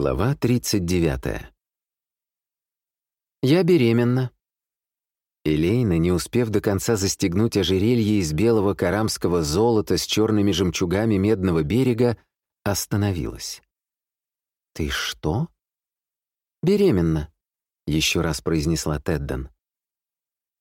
Глава 39. «Я беременна». Элейна, не успев до конца застегнуть ожерелье из белого карамского золота с черными жемчугами медного берега, остановилась. «Ты что?» «Беременна», — еще раз произнесла Тедден.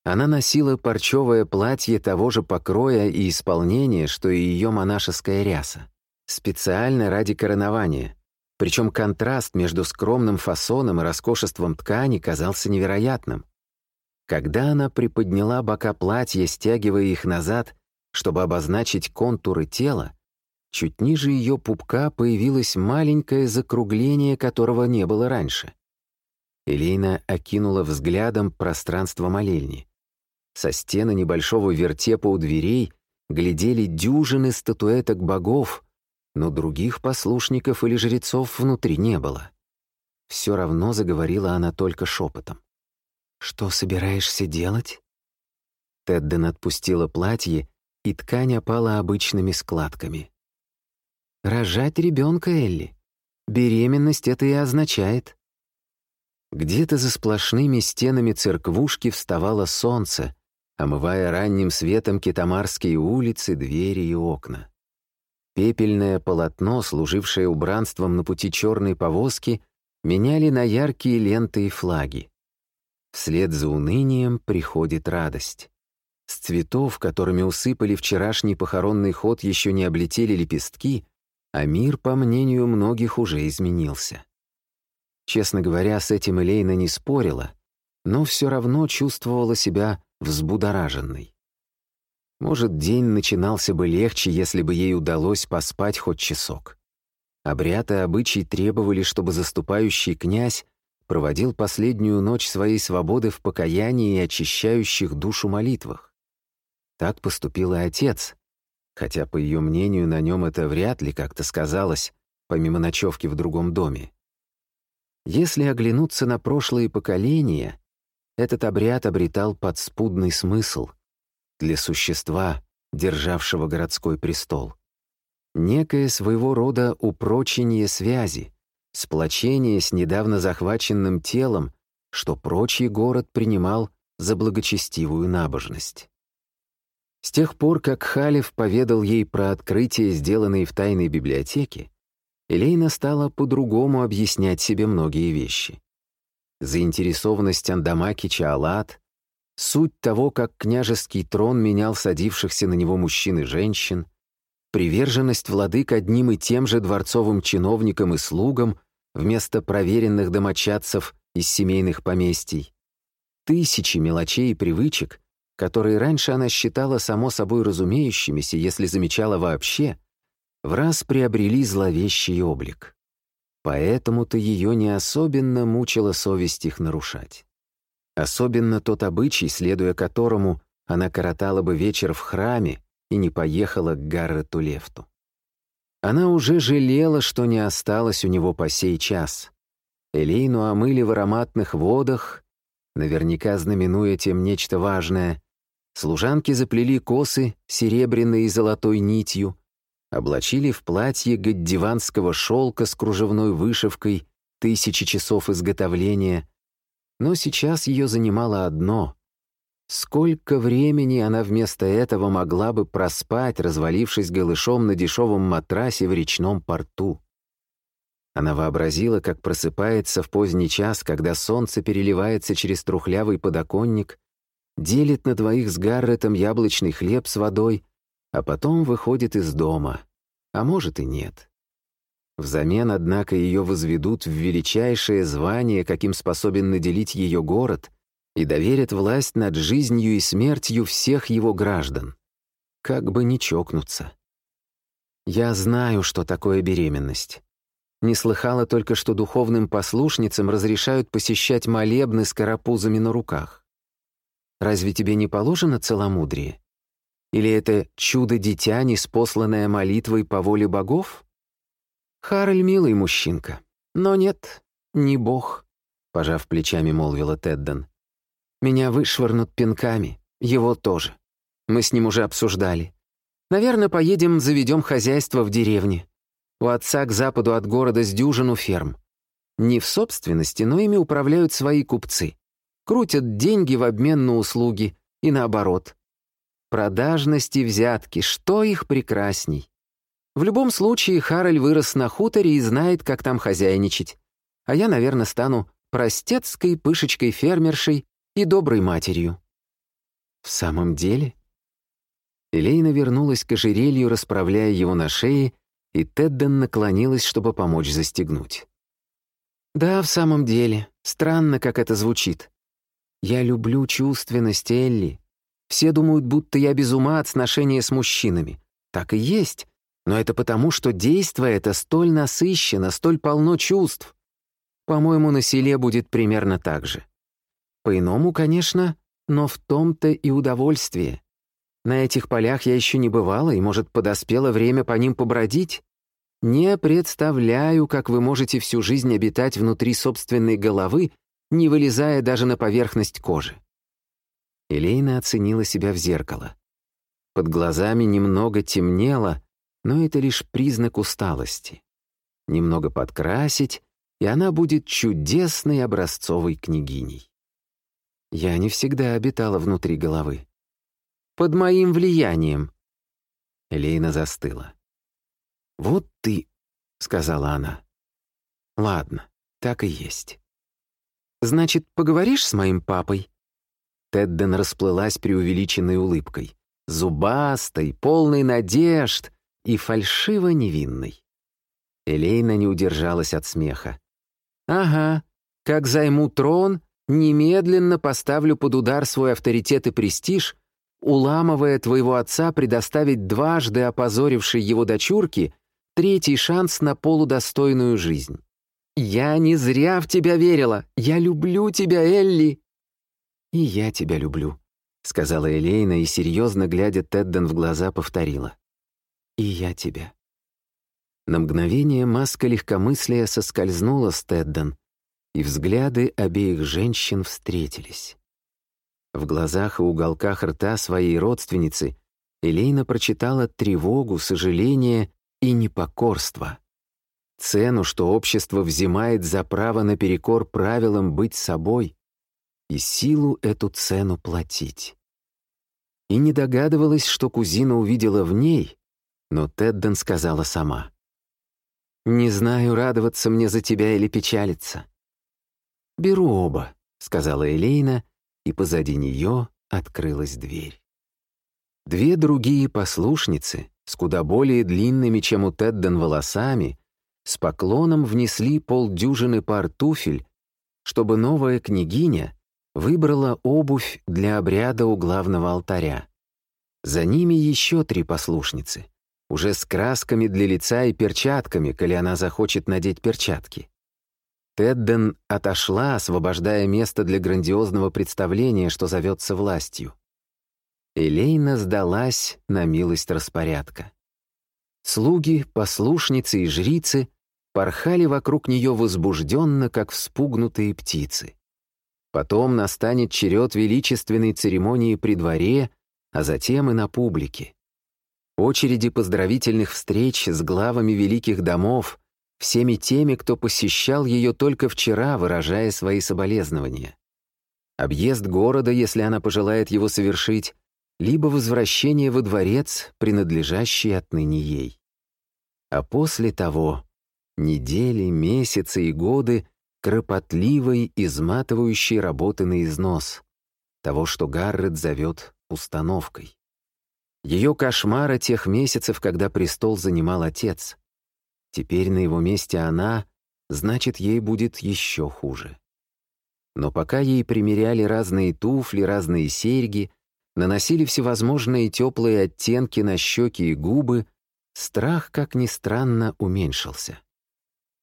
Она носила парчевое платье того же покроя и исполнения, что и ее монашеская ряса, специально ради коронования — причем контраст между скромным фасоном и роскошеством ткани казался невероятным. Когда она приподняла бока платья, стягивая их назад, чтобы обозначить контуры тела, чуть ниже ее пупка появилось маленькое закругление, которого не было раньше. Элейна окинула взглядом пространство молельни. Со стены небольшого вертепа у дверей глядели дюжины статуэток богов — но других послушников или жрецов внутри не было. Все равно заговорила она только шепотом. «Что собираешься делать?» Тедден отпустила платье, и ткань опала обычными складками. «Рожать ребенка, Элли. Беременность это и означает». Где-то за сплошными стенами церквушки вставало солнце, омывая ранним светом китамарские улицы, двери и окна. Пепельное полотно, служившее убранством на пути черной повозки, меняли на яркие ленты и флаги. Вслед за унынием приходит радость. С цветов, которыми усыпали вчерашний похоронный ход, еще не облетели лепестки, а мир, по мнению многих, уже изменился. Честно говоря, с этим Элейна не спорила, но все равно чувствовала себя взбудораженной. Может, день начинался бы легче, если бы ей удалось поспать хоть часок. Обряд и обычай требовали, чтобы заступающий князь проводил последнюю ночь своей свободы в покаянии и очищающих душу молитвах. Так поступил и отец, хотя, по ее мнению, на нем это вряд ли как-то сказалось, помимо ночевки в другом доме. Если оглянуться на прошлые поколения, этот обряд обретал подспудный смысл — для существа, державшего городской престол. Некое своего рода упрочение связи, сплочение с недавно захваченным телом, что прочий город принимал за благочестивую набожность. С тех пор, как Халев поведал ей про открытие, сделанное в тайной библиотеке, Элейна стала по-другому объяснять себе многие вещи. Заинтересованность Андамаки Чаалат, суть того, как княжеский трон менял садившихся на него мужчин и женщин, приверженность владык одним и тем же дворцовым чиновникам и слугам вместо проверенных домочадцев из семейных поместий, тысячи мелочей и привычек, которые раньше она считала само собой разумеющимися, если замечала вообще, в раз приобрели зловещий облик. Поэтому-то ее не особенно мучила совесть их нарушать. Особенно тот обычай, следуя которому она коротала бы вечер в храме и не поехала к Гаррету Лефту. Она уже жалела, что не осталось у него по сей час. Элейну омыли в ароматных водах, наверняка знаменуя тем нечто важное. Служанки заплели косы серебряной и золотой нитью, облачили в платье гаддиванского шелка с кружевной вышивкой тысячи часов изготовления — но сейчас ее занимало одно — Сколько времени она вместо этого могла бы проспать, развалившись голышом на дешевом матрасе в речном порту? Она вообразила, как просыпается в поздний час, когда солнце переливается через трухлявый подоконник, делит на двоих с Гарретом яблочный хлеб с водой, а потом выходит из дома. А может и нет. Взамен, однако, ее возведут в величайшее звание, каким способен наделить ее город, и доверят власть над жизнью и смертью всех его граждан. Как бы не чокнуться. Я знаю, что такое беременность. Не слыхала только, что духовным послушницам разрешают посещать молебны с карапузами на руках. Разве тебе не положено целомудрие? Или это чудо-дитя, неспосланное молитвой по воле богов? Харль милый мужчинка. Но нет, не бог», — пожав плечами, молвила Тедден. «Меня вышвырнут пинками, его тоже. Мы с ним уже обсуждали. Наверное, поедем, заведем хозяйство в деревне. У отца к западу от города с дюжину ферм. Не в собственности, но ими управляют свои купцы. Крутят деньги в обмен на услуги и наоборот. Продажности взятки, что их прекрасней? В любом случае, Хараль вырос на хуторе и знает, как там хозяйничать. А я, наверное, стану простецкой пышечкой-фермершей и доброй матерью. В самом деле? Элейна вернулась к ожерелью, расправляя его на шее, и Тедден наклонилась, чтобы помочь застегнуть. «Да, в самом деле. Странно, как это звучит. Я люблю чувственность Элли. Все думают, будто я без ума от сношения с мужчинами. Так и есть. Но это потому, что действо это столь насыщено, столь полно чувств. По-моему, на селе будет примерно так же. По-иному, конечно, но в том-то и удовольствие. На этих полях я еще не бывала, и, может, подоспело время по ним побродить? Не представляю, как вы можете всю жизнь обитать внутри собственной головы, не вылезая даже на поверхность кожи. Элейна оценила себя в зеркало. Под глазами немного темнело, но это лишь признак усталости. Немного подкрасить, и она будет чудесной образцовой княгиней. Я не всегда обитала внутри головы. Под моим влиянием. Элейна застыла. «Вот ты», — сказала она. «Ладно, так и есть». «Значит, поговоришь с моим папой?» Тедден расплылась преувеличенной улыбкой, зубастой, полной надежд и фальшиво невинной. Элейна не удержалась от смеха. «Ага, как займу трон, немедленно поставлю под удар свой авторитет и престиж, уламывая твоего отца предоставить дважды опозорившей его дочурке третий шанс на полудостойную жизнь. Я не зря в тебя верила. Я люблю тебя, Элли. «И я тебя люблю», — сказала Элейна и, серьезно глядя Тедден в глаза, повторила. «И я тебя». На мгновение маска легкомыслия соскользнула с Тедден, и взгляды обеих женщин встретились. В глазах и уголках рта своей родственницы Элейна прочитала тревогу, сожаление и непокорство. Цену, что общество взимает за право наперекор правилам быть собой, и силу эту цену платить. И не догадывалась, что кузина увидела в ней, но Тедден сказала сама. «Не знаю, радоваться мне за тебя или печалиться». «Беру оба», — сказала Элейна, и позади нее открылась дверь. Две другие послушницы, с куда более длинными, чем у Тедден волосами, с поклоном внесли полдюжины пар туфель, чтобы новая княгиня выбрала обувь для обряда у главного алтаря. За ними еще три послушницы, уже с красками для лица и перчатками, коли она захочет надеть перчатки. Тедден отошла, освобождая место для грандиозного представления, что зовется властью. Элейна сдалась на милость распорядка. Слуги, послушницы и жрицы порхали вокруг нее возбужденно, как вспугнутые птицы. Потом настанет черед величественной церемонии при дворе, а затем и на публике. Очереди поздравительных встреч с главами великих домов, всеми теми, кто посещал ее только вчера, выражая свои соболезнования. Объезд города, если она пожелает его совершить, либо возвращение во дворец, принадлежащий отныне ей. А после того недели, месяцы и годы кропотливой, изматывающей работы на износ, того, что Гаррет зовет установкой. Ее кошмара тех месяцев, когда престол занимал отец. Теперь на его месте она, значит, ей будет еще хуже. Но пока ей примеряли разные туфли, разные серьги, наносили всевозможные теплые оттенки на щеки и губы, страх, как ни странно, уменьшился.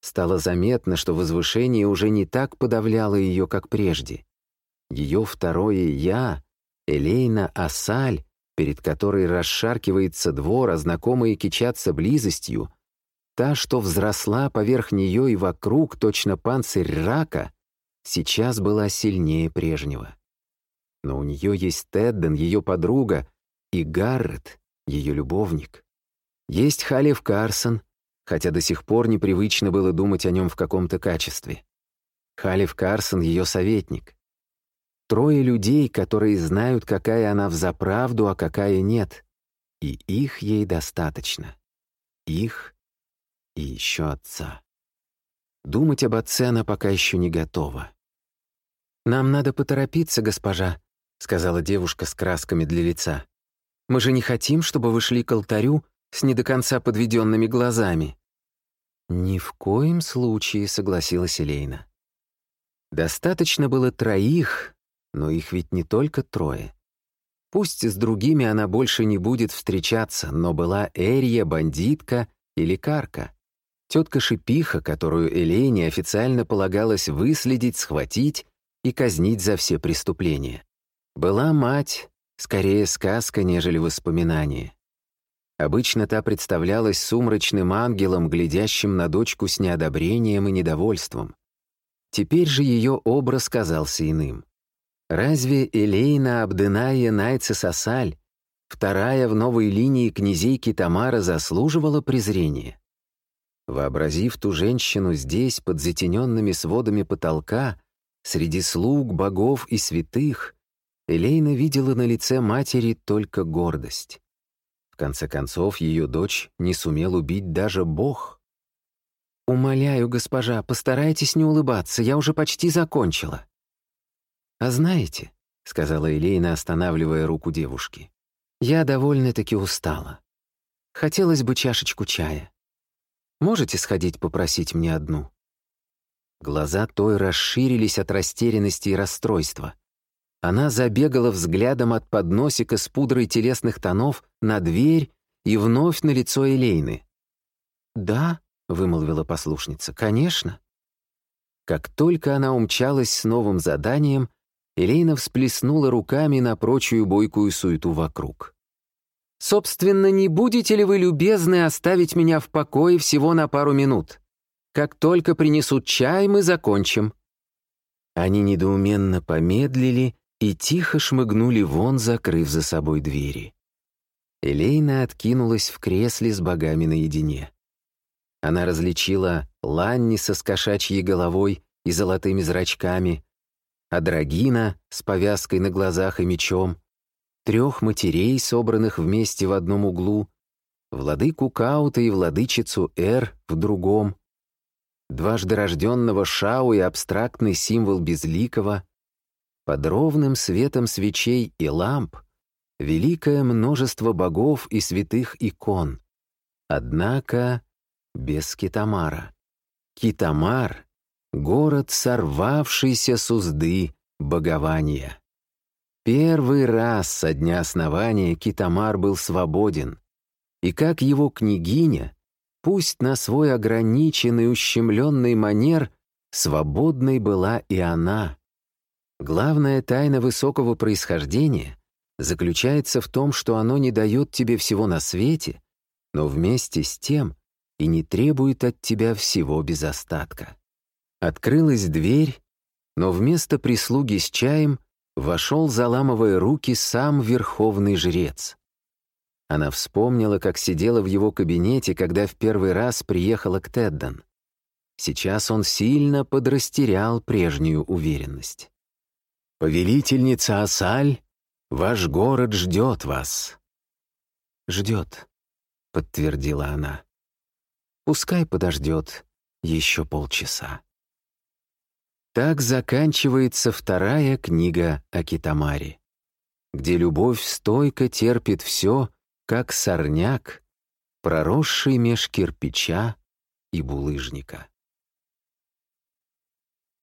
Стало заметно, что возвышение уже не так подавляло ее, как прежде. Ее второе «я», Элейна Асаль, перед которой расшаркивается двор, а знакомые кичатся близостью, та, что взросла поверх нее и вокруг, точно панцирь рака, сейчас была сильнее прежнего. Но у нее есть Тедден, ее подруга, и Гаррет, ее любовник. Есть Халев Карсон, хотя до сих пор непривычно было думать о нем в каком-то качестве. Халиф Карсон — ее советник. Трое людей, которые знают, какая она взаправду, а какая нет. И их ей достаточно. Их и еще отца. Думать об отце она пока еще не готова. «Нам надо поторопиться, госпожа», — сказала девушка с красками для лица. «Мы же не хотим, чтобы вы шли к алтарю с не до конца подведенными глазами». «Ни в коем случае», — согласилась Элейна. Достаточно было троих, но их ведь не только трое. Пусть с другими она больше не будет встречаться, но была Эрия, бандитка и лекарка. Тетка Шипиха, которую Элейне официально полагалось выследить, схватить и казнить за все преступления. Была мать, скорее сказка, нежели воспоминание. Обычно та представлялась сумрачным ангелом, глядящим на дочку с неодобрением и недовольством. Теперь же ее образ казался иным. Разве Элейна Абденая Найце Сосаль, вторая в новой линии князейки Тамара, заслуживала презрения? Вообразив ту женщину здесь, под затененными сводами потолка, среди слуг, богов и святых, Элейна видела на лице матери только гордость. В конце концов, ее дочь не сумел убить даже бог. «Умоляю, госпожа, постарайтесь не улыбаться, я уже почти закончила». «А знаете», — сказала Элейна, останавливая руку девушки, «я довольно-таки устала. Хотелось бы чашечку чая. Можете сходить попросить мне одну?» Глаза той расширились от растерянности и расстройства. Она забегала взглядом от подносика с пудрой телесных тонов на дверь и вновь на лицо Элейны. «Да», — вымолвила послушница, — «конечно». Как только она умчалась с новым заданием, Элейна всплеснула руками на прочую бойкую суету вокруг. «Собственно, не будете ли вы любезны оставить меня в покое всего на пару минут? Как только принесут чай, мы закончим». Они недоуменно помедлили и тихо шмыгнули вон, закрыв за собой двери. Элейна откинулась в кресле с богами наедине. Она различила Ланниса с кошачьей головой и золотыми зрачками, Адрагина с повязкой на глазах и мечом, трех матерей, собранных вместе в одном углу, владыку Каута и владычицу Эр в другом, дважды рожденного Шау и абстрактный символ безликого, под ровным светом свечей и ламп великое множество богов и святых икон. Однако без Китамара. Китамар город сорвавшийся с узды богования. Первый раз со дня основания Китамар был свободен, и как его княгиня, пусть на свой ограниченный ущемленный манер, свободной была и она. Главная тайна высокого происхождения заключается в том, что оно не дает тебе всего на свете, но вместе с тем и не требует от тебя всего без остатка. Открылась дверь, но вместо прислуги с чаем вошел, заламывая руки, сам верховный жрец. Она вспомнила, как сидела в его кабинете, когда в первый раз приехала к Тедден. Сейчас он сильно подрастерял прежнюю уверенность. «Повелительница Асаль, ваш город ждет вас». «Ждет», — подтвердила она. «Пускай подождет еще полчаса». Так заканчивается вторая книга о Китамаре, где любовь стойко терпит все, как сорняк, проросший меж кирпича и булыжника.